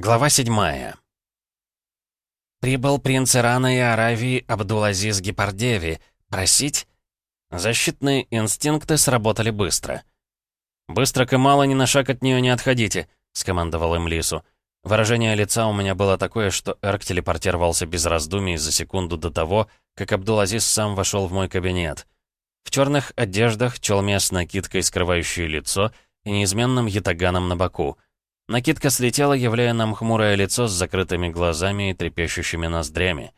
Глава 7 Прибыл принц Ирана и Аравии Абдулазиз Гепардеви. Просить? Защитные инстинкты сработали быстро. «Быстро к мало ни на шаг от нее не отходите», — скомандовал им Лису. Выражение лица у меня было такое, что Эрк телепортировался без раздумий за секунду до того, как Абдулазиз сам вошел в мой кабинет. В черных одеждах, челме с накидкой, скрывающей лицо, и неизменным ятаганом на боку — Накидка слетела, являя нам хмурое лицо с закрытыми глазами и трепещущими ноздрями.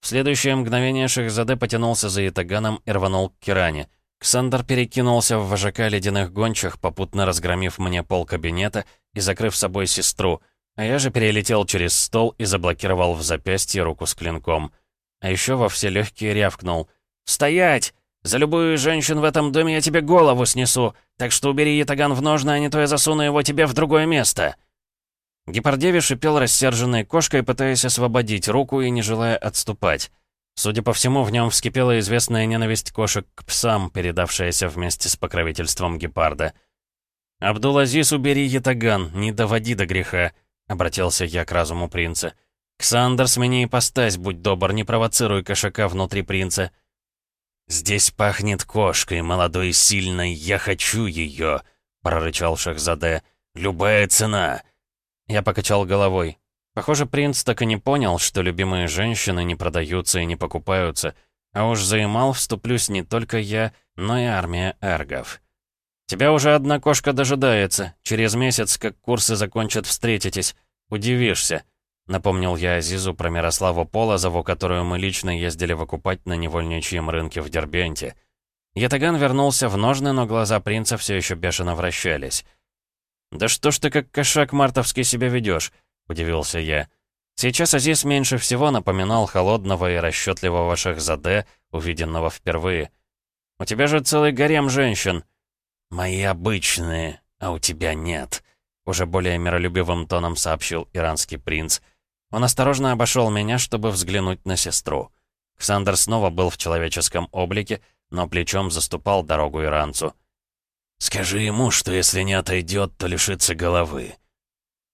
В следующее мгновение Шахзаде потянулся за ятаганом и рванул к Киране. Ксандр перекинулся в вожака ледяных гончих, попутно разгромив мне пол кабинета и закрыв собой сестру, а я же перелетел через стол и заблокировал в запястье руку с клинком. А еще во все легкие рявкнул. «Стоять! За любую женщину в этом доме я тебе голову снесу, так что убери ятаган в ножны, а не то я засуну его тебе в другое место». Гепардеви шипел рассерженной кошкой, пытаясь освободить руку и не желая отступать. Судя по всему, в нем вскипела известная ненависть кошек к псам, передавшаяся вместе с покровительством гепарда. «Абдул-Азиз, убери ятаган, не доводи до греха», — обратился я к разуму принца. «Ксандр, смени ипостась, будь добр, не провоцируй кошака внутри принца». «Здесь пахнет кошкой, молодой и сильной, я хочу ее!» — прорычал Шахзаде. «Любая цена!» Я покачал головой. Похоже, принц так и не понял, что любимые женщины не продаются и не покупаются. А уж за Эмал вступлюсь не только я, но и армия эргов. «Тебя уже одна кошка дожидается. Через месяц, как курсы закончат, встретитесь. Удивишься». Напомнил я Азизу про Мирославу Полозову, которую мы лично ездили выкупать на невольничьем рынке в Дербенте. Ятаган вернулся в ножны, но глаза принца все еще бешено вращались. «Да что ж ты как кошак мартовский себя ведешь? удивился я. Сейчас Азиз меньше всего напоминал холодного и расчетливого Шахзаде, увиденного впервые. «У тебя же целый гарем женщин». «Мои обычные, а у тебя нет», — уже более миролюбивым тоном сообщил иранский принц — он осторожно обошел меня, чтобы взглянуть на сестру. Ксандр снова был в человеческом облике, но плечом заступал дорогу иранцу. «Скажи ему, что если не отойдет, то лишится головы».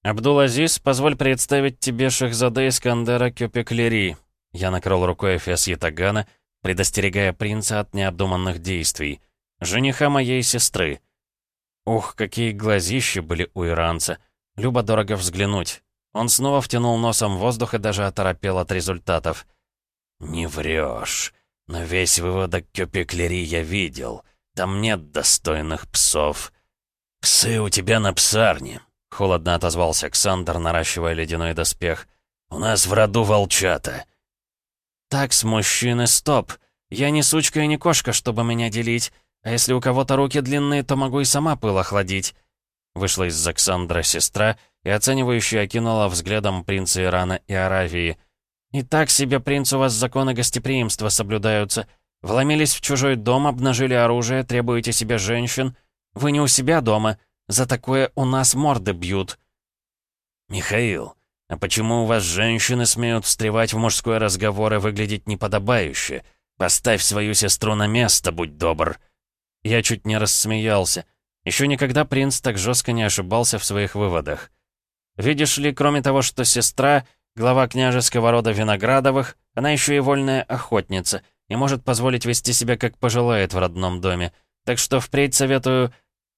«Абдул-Азиз, позволь представить тебе Шахзаде Искандера Кёпеклери». Я накрыл рукой Эфес Ятагана, предостерегая принца от необдуманных действий. «Жениха моей сестры». Ух, какие глазища были у иранца. Любо дорого взглянуть. Он снова втянул носом воздух и даже оторопел от результатов. «Не врешь. Но весь выводок Кёпеклери я видел. Там нет достойных псов. Псы у тебя на псарне», — холодно отозвался Александр, наращивая ледяной доспех. «У нас в роду волчата». «Так, с мужчины, стоп. Я не сучка и не кошка, чтобы меня делить. А если у кого-то руки длинные, то могу и сама пыл охладить». Вышла из Заксандра сестра — и оценивающе окинула взглядом принца Ирана и Аравии. «И так себе, принц, у вас законы гостеприимства соблюдаются. Вломились в чужой дом, обнажили оружие, требуете себе женщин. Вы не у себя дома. За такое у нас морды бьют». «Михаил, а почему у вас женщины смеют встревать в мужской разговор и выглядеть неподобающе? Поставь свою сестру на место, будь добр». Я чуть не рассмеялся. Еще никогда принц так жестко не ошибался в своих выводах. Видишь ли, кроме того, что сестра, глава княжеского рода Виноградовых, она еще и вольная охотница и может позволить вести себя как пожелает в родном доме. Так что впредь советую...»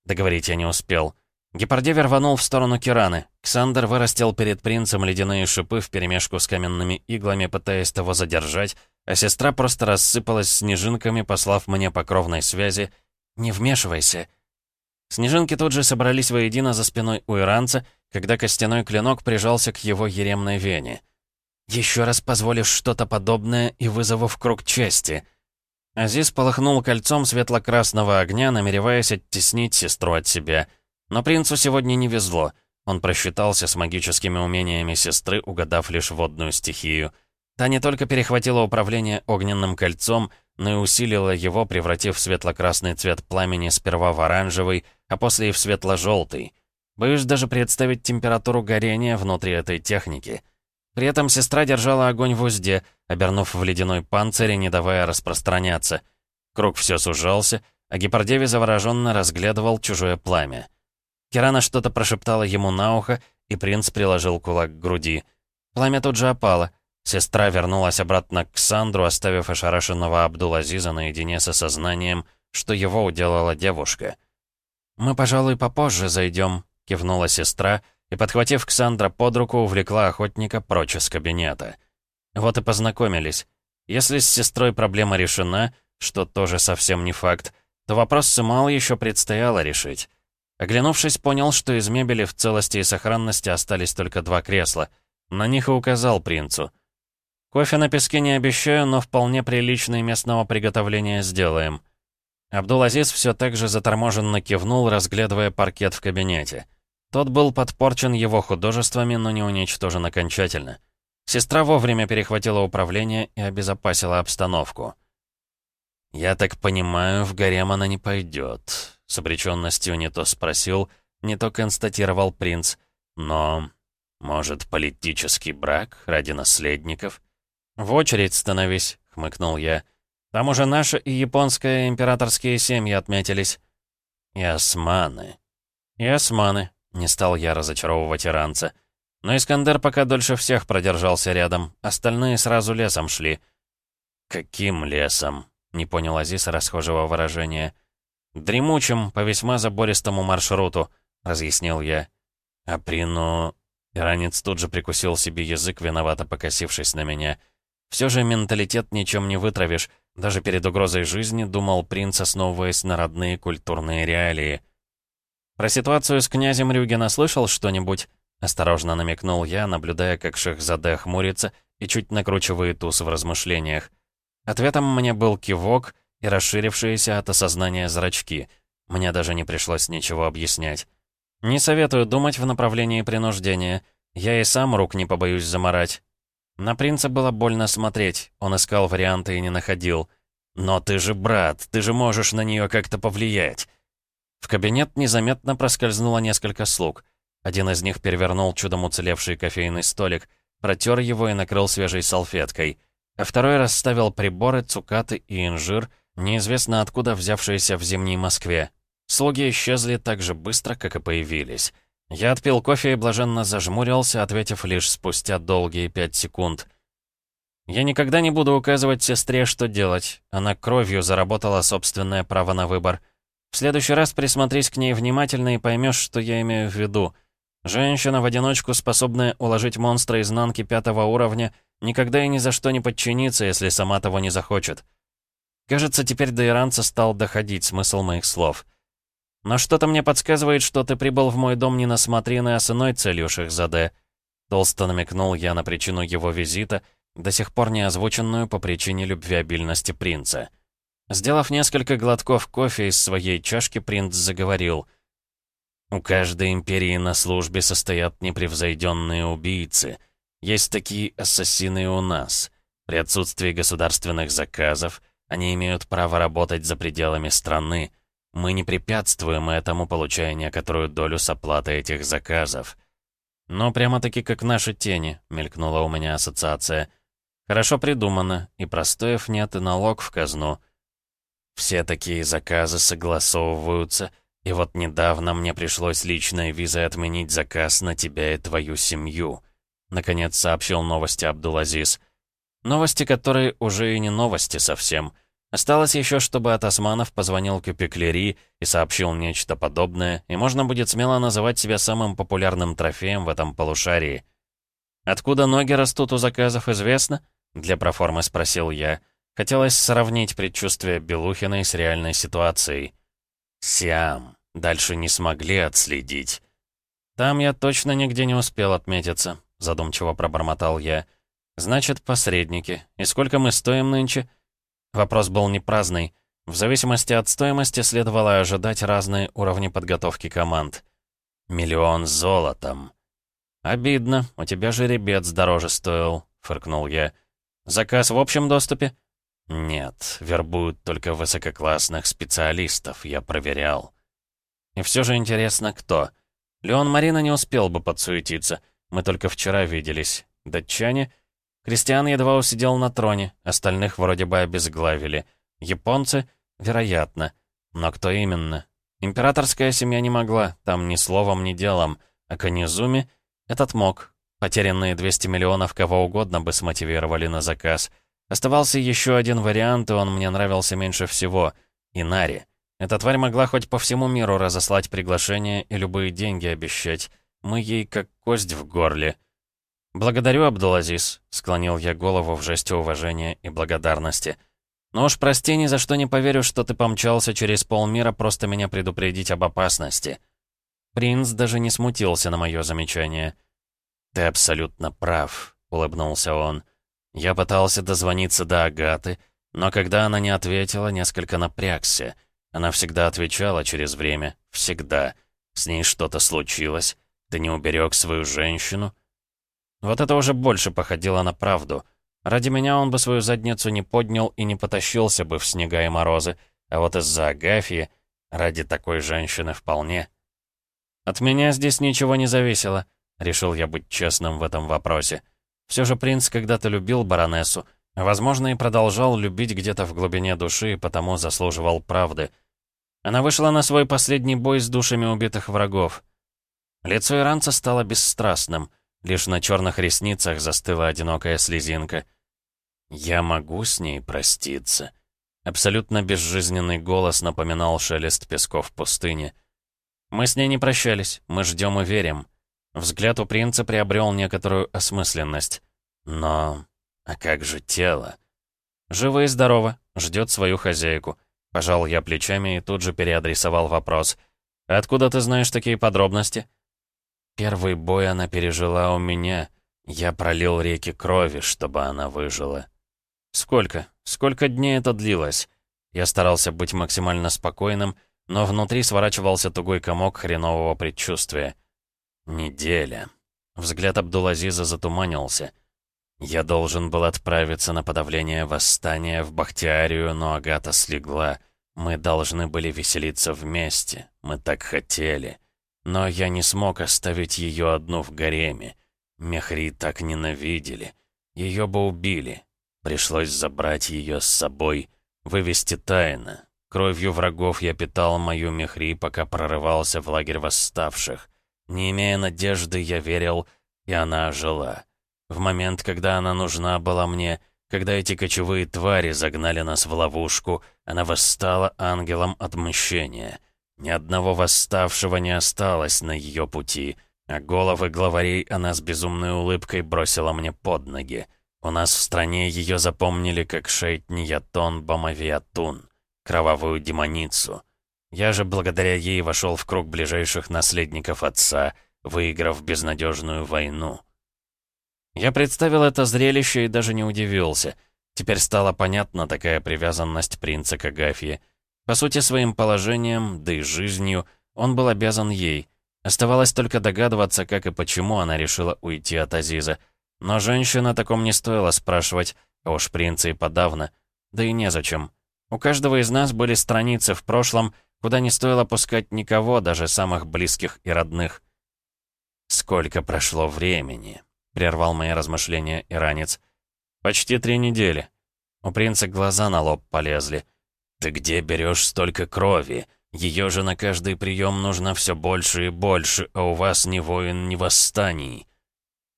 Договорить я не успел. Гепардевер рванул в сторону Кираны. Ксандр вырастил перед принцем ледяные шипы вперемешку с каменными иглами, пытаясь того задержать, а сестра просто рассыпалась снежинками, послав мне по кровной связи «Не вмешивайся». Снежинки тут же собрались воедино за спиной у иранца, когда костяной клинок прижался к его еремной вене. «Еще раз позволишь что-то подобное и вызову в круг чести». Азиз полыхнул кольцом светло-красного огня, намереваясь оттеснить сестру от себя. Но принцу сегодня не везло. Он просчитался с магическими умениями сестры, угадав лишь водную стихию. Та не только перехватила управление огненным кольцом, но и усилила его, превратив светло-красный цвет пламени сперва в оранжевый, а после и в светло-желтый. Боюсь даже представить температуру горения внутри этой техники. При этом сестра держала огонь в узде, обернув в ледяной панцирь и не давая распространяться. Круг все сужался, а Гепардеви завороженно разглядывал чужое пламя. Кирана что-то прошептала ему на ухо, и принц приложил кулак к груди. Пламя тут же опало. Сестра вернулась обратно к Сандру, оставив ошарашенного Абдул-Азиза наедине с осознанием, что его уделала девушка. «Мы, пожалуй, попозже зайдем», — кивнула сестра, и, подхватив Ксандра под руку, увлекла охотника прочь из кабинета. Вот и познакомились. Если с сестрой проблема решена, что тоже совсем не факт, то вопрос с Имал еще предстояло решить. Оглянувшись, понял, что из мебели в целости и сохранности остались только два кресла. На них и указал принцу. «Кофе на песке не обещаю, но вполне приличный местного приготовления сделаем». Абдул-Азиз все так же заторможенно кивнул, разглядывая паркет в кабинете. Тот был подпорчен его художествами, но не уничтожен окончательно. Сестра вовремя перехватила управление и обезопасила обстановку. «Я так понимаю, в гарем она не пойдет», — с обреченностью не то спросил, не то констатировал принц. «Но, может, политический брак ради наследников?» «В очередь становись», — хмыкнул я. «Там уже наша и японская императорские семьи отметились». «И османы». «И османы», — не стал я разочаровывать иранца. Но Искандер пока дольше всех продержался рядом, остальные сразу лесом шли. «Каким лесом?» — не понял Азис расхожего выражения. «Дремучим, по весьма забористому маршруту», — разъяснил я. «А прину...» Иранец тут же прикусил себе язык, виновато покосившись на меня. Все же менталитет ничем не вытравишь. Даже перед угрозой жизни думал принц, основываясь на родные культурные реалии. «Про ситуацию с князем Рюгена слышал что-нибудь?» Осторожно намекнул я, наблюдая, как Шахзаде хмурится и чуть накручивает ус в размышлениях. Ответом мне был кивок и расширившиеся от осознания зрачки. Мне даже не пришлось ничего объяснять. Не советую думать в направлении принуждения. Я и сам рук не побоюсь заморать. На принца было больно смотреть, он искал варианты и не находил. «Но ты же брат, ты же можешь на нее как-то повлиять!» В кабинет незаметно проскользнуло несколько слуг. Один из них перевернул чудом уцелевший кофейный столик, протер его и накрыл свежей салфеткой — а второй расставил приборы, цукаты и инжир, неизвестно откуда взявшиеся в зимней Москве. Слуги исчезли так же быстро, как и появились. Я отпил кофе и блаженно зажмурился, ответив лишь спустя долгие пять секунд. «Я никогда не буду указывать сестре, что делать. Она кровью заработала собственное право на выбор. В следующий раз присмотрись к ней внимательно и поймешь, что я имею в виду. Женщина в одиночку, способная уложить монстра изнанки пятого уровня, никогда и ни за что не подчинится, если сама того не захочет. Кажется, теперь до иранца стал доходить смысл моих слов. Но что-то мне подсказывает, что ты прибыл в мой дом не на смотрины, а с иной целью, Шахзаде. Толсто намекнул я на причину его визита, до сих пор не озвученную по причине любвеобильности принца. Сделав несколько глотков кофе из своей чашки, принц заговорил — у каждой империи на службе состоят непревзойденные убийцы. Есть такие ассасины у нас. При отсутствии государственных заказов они имеют право работать за пределами страны. Мы не препятствуем этому, получая некоторую долю с оплатой этих заказов. Но прямо-таки как наши тени, мелькнула у меня ассоциация. Хорошо придумано, и простоев нет, и налог в казну. Все такие заказы согласовываются — и вот недавно мне пришлось личной визой отменить заказ на тебя и твою семью», — наконец сообщил новости Абдулазиз. Новости, которые уже и не новости совсем. Осталось еще, чтобы от османов позвонил Кюпеклери и сообщил нечто подобное, и можно будет смело называть себя самым популярным трофеем в этом полушарии. «Откуда ноги растут у заказов, известно?» — для проформы спросил я. Хотелось сравнить предчувствие Белухиной с реальной ситуацией. Сиам. Дальше не смогли отследить. Там я точно нигде не успел отметиться, задумчиво пробормотал я. Значит, посредники. И сколько мы стоим нынче? Вопрос был не праздный. В зависимости от стоимости следовало ожидать разные уровни подготовки команд. Миллион золотом. «Обидно, у тебя жеребец дороже стоил», — фыркнул я. «Заказ в общем доступе?» «Нет, вербуют только высококлассных специалистов, я проверял». «И все же интересно, кто?» Леон Марина не успел бы подсуетиться. Мы только вчера виделись. Датчане? Кристиан едва усидел на троне, остальных вроде бы обезглавили. Японцы? Вероятно. Но кто именно? Императорская семья не могла, там ни словом, ни делом. А Канизуми? Этот мог. Потерянные 200 миллионов кого угодно бы смотивировали на заказ. Оставался еще один вариант, и он мне нравился меньше всего — Инари. Эта тварь могла хоть по всему миру разослать приглашение и любые деньги обещать. Мы ей как кость в горле. «Благодарю, Абдулазиз», — склонил я голову в жесте уважения и благодарности. «Но уж прости, ни за что не поверю, что ты помчался через полмира просто меня предупредить об опасности». Принц даже не смутился на мое замечание. «Ты абсолютно прав», — улыбнулся он. «Я пытался дозвониться до Агаты, но когда она не ответила, несколько напрягся. Она всегда отвечала через время. Всегда. С ней что-то случилось. Ты не уберег свою женщину?» Вот это уже больше походило на правду. Ради меня он бы свою задницу не поднял и не потащился бы в снега и морозы, а вот из-за Агафьи, ради такой женщины вполне. От меня здесь ничего не зависело, решил я быть честным в этом вопросе. Все же принц когда-то любил баронессу, возможно, и продолжал любить где-то в глубине души, и потому заслуживал правды. Она вышла на свой последний бой с душами убитых врагов. Лицо иранца стало бесстрастным — Лишь на черных ресницах застыла одинокая слезинка. «Я могу с ней проститься?» Абсолютно безжизненный голос напоминал шелест песков в пустыне. «Мы с ней не прощались, мы ждем и верим». Взгляд у принца приобрел некоторую осмысленность. «Но... а как же тело?» «Живо и здорово, ждет свою хозяйку». Пожал я плечами и тут же переадресовал вопрос. «Откуда ты знаешь такие подробности?» Первый бой она пережила у меня. Я пролил реки крови, чтобы она выжила. Сколько? Сколько дней это длилось? Я старался быть максимально спокойным, но внутри сворачивался тугой комок хренового предчувствия. Неделя. Взгляд Абдулазиза затуманился. Я должен был отправиться на подавление восстания в Бахтиарию, но Агата слегла. Мы должны были веселиться вместе. Мы так хотели. Но я не смог оставить ее одну в гареме. Мехри так ненавидели. Ее бы убили. Пришлось забрать ее с собой, вывести тайно. Кровью врагов я питал мою Мехри, пока прорывался в лагерь восставших. Не имея надежды, я верил, и она ожила. В момент, когда она нужна была мне, когда эти кочевые твари загнали нас в ловушку, она восстала ангелом отмщения — ни одного восставшего не осталось на ее пути, а головы главарей она с безумной улыбкой бросила мне под ноги. У нас в стране ее запомнили как Шейтниятон Бамавиатун, кровавую демоницу. Я же благодаря ей вошел в круг ближайших наследников отца, выиграв безнадежную войну. Я представил это зрелище и даже не удивился. Теперь стала понятна такая привязанность принца к Агафье — по сути, своим положением, да и жизнью, он был обязан ей. Оставалось только догадываться, как и почему она решила уйти от Азиза. Но женщина о таком не стоило спрашивать, а уж принца и подавно. Да и незачем. У каждого из нас были страницы в прошлом, куда не стоило пускать никого, даже самых близких и родных. «Сколько прошло времени?» — прервал мои размышления иранец. «Почти три недели». У принца глаза на лоб полезли. «Ты где берешь столько крови? Ее же на каждый прием нужно все больше и больше, а у вас ни воин, ни восстаний».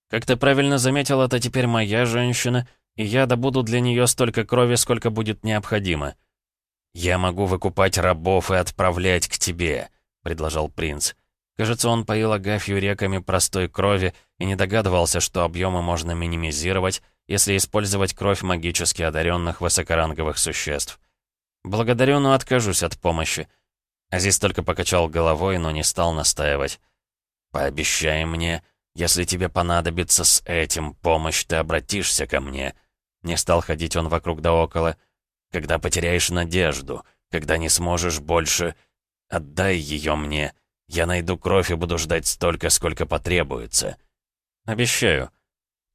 «Как ты правильно заметил, это теперь моя женщина, и я добуду для нее столько крови, сколько будет необходимо». «Я могу выкупать рабов и отправлять к тебе», — предложил принц. Кажется, он поил Агафью реками простой крови и не догадывался, что объемы можно минимизировать, если использовать кровь магически одаренных высокоранговых существ. «Благодарю, но откажусь от помощи». Азиз только покачал головой, но не стал настаивать. «Пообещай мне, если тебе понадобится с этим помощь, ты обратишься ко мне». Не стал ходить он вокруг да около. «Когда потеряешь надежду, когда не сможешь больше, отдай ее мне. Я найду кровь и буду ждать столько, сколько потребуется». «Обещаю».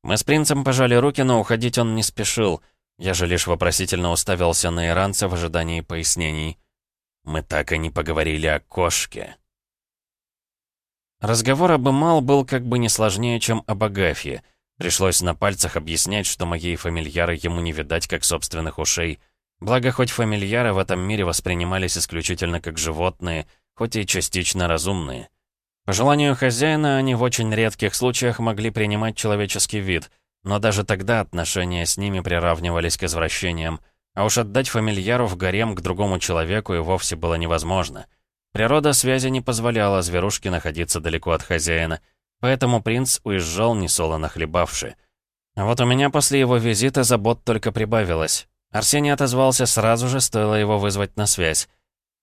Мы с принцем пожали руки, но уходить он не спешил — я же лишь вопросительно уставился на иранца в ожидании пояснений. Мы так и не поговорили о кошке. Разговор об Эмал был как бы не сложнее, чем об Агафье. Пришлось на пальцах объяснять, что моей фамильяры ему не видать, как собственных ушей. Благо, хоть фамильяры в этом мире воспринимались исключительно как животные, хоть и частично разумные. По желанию хозяина, они в очень редких случаях могли принимать человеческий вид, но даже тогда отношения с ними приравнивались к извращениям, а уж отдать фамильяру в гарем к другому человеку и вовсе было невозможно. Природа связи не позволяла зверушке находиться далеко от хозяина, поэтому принц уезжал несолоно хлебавши. А вот у меня после его визита забот только прибавилось. Арсений отозвался сразу же, стоило его вызвать на связь.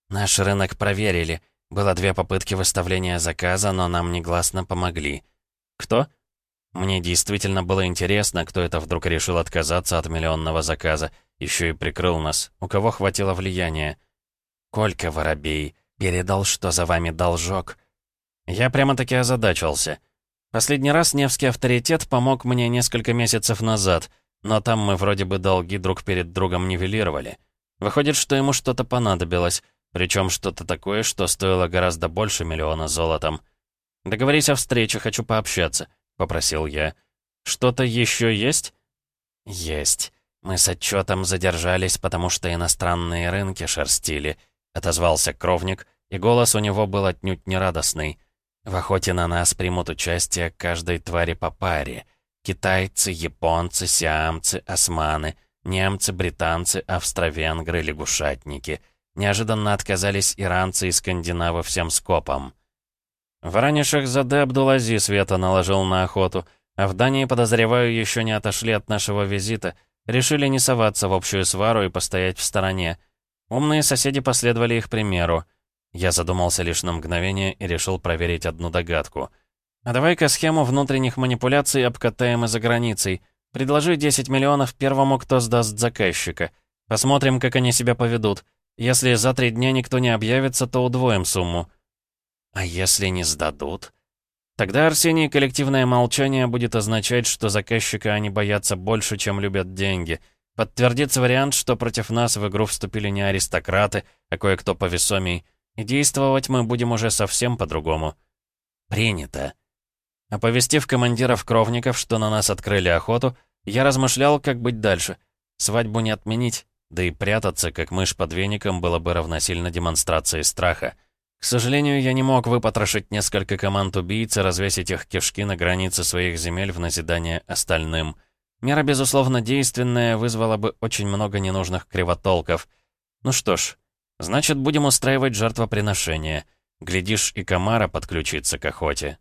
«Наш рынок проверили. Было две попытки выставления заказа, но нам негласно помогли». «Кто?» Мне действительно было интересно, кто это вдруг решил отказаться от миллионного заказа, еще и прикрыл нас, у кого хватило влияния. «Колька Воробей передал, что за вами должок». Я прямо-таки озадачился. Последний раз Невский авторитет помог мне несколько месяцев назад, но там мы вроде бы долги друг перед другом нивелировали. Выходит, что ему что-то понадобилось, причем что-то такое, что стоило гораздо больше миллиона золотом. «Договорись о встрече, хочу пообщаться», — попросил я. «Что-то еще есть?» «Есть. Мы с отчетом задержались, потому что иностранные рынки шерстили», — отозвался Кровник, и голос у него был отнюдь нерадостный. В охоте на нас примут участие каждой твари по паре. Китайцы, японцы, сиамцы, османы, немцы, британцы, австро-венгры, лягушатники. Неожиданно отказались иранцы и скандинавы всем скопом. В Шахзаде Абдулази света наложил на охоту, а в Дании, подозреваю, еще не отошли от нашего визита, решили не соваться в общую свару и постоять в стороне. Умные соседи последовали их примеру. Я задумался лишь на мгновение и решил проверить одну догадку. А давай-ка схему внутренних манипуляций обкатаем и за границей. Предложи 10 миллионов первому, кто сдаст заказчика. Посмотрим, как они себя поведут. Если за три дня никто не объявится, то удвоим сумму. А если не сдадут? Тогда Арсений коллективное молчание будет означать, что заказчика они боятся больше, чем любят деньги. Подтвердится вариант, что против нас в игру вступили не аристократы, а кое-кто повесомей. И действовать мы будем уже совсем по-другому. Принято. Оповестив командиров кровников, что на нас открыли охоту, я размышлял, как быть дальше. Свадьбу не отменить, да и прятаться, как мышь под веником, было бы равносильно демонстрации страха. К сожалению, я не мог выпотрошить несколько команд убийц и развесить их кишки на границе своих земель в назидание остальным. Мера, безусловно, действенная, вызвала бы очень много ненужных кривотолков. Ну что ж, Значит, будем устраивать жертвоприношение. Глядишь, и Камара подключится к охоте.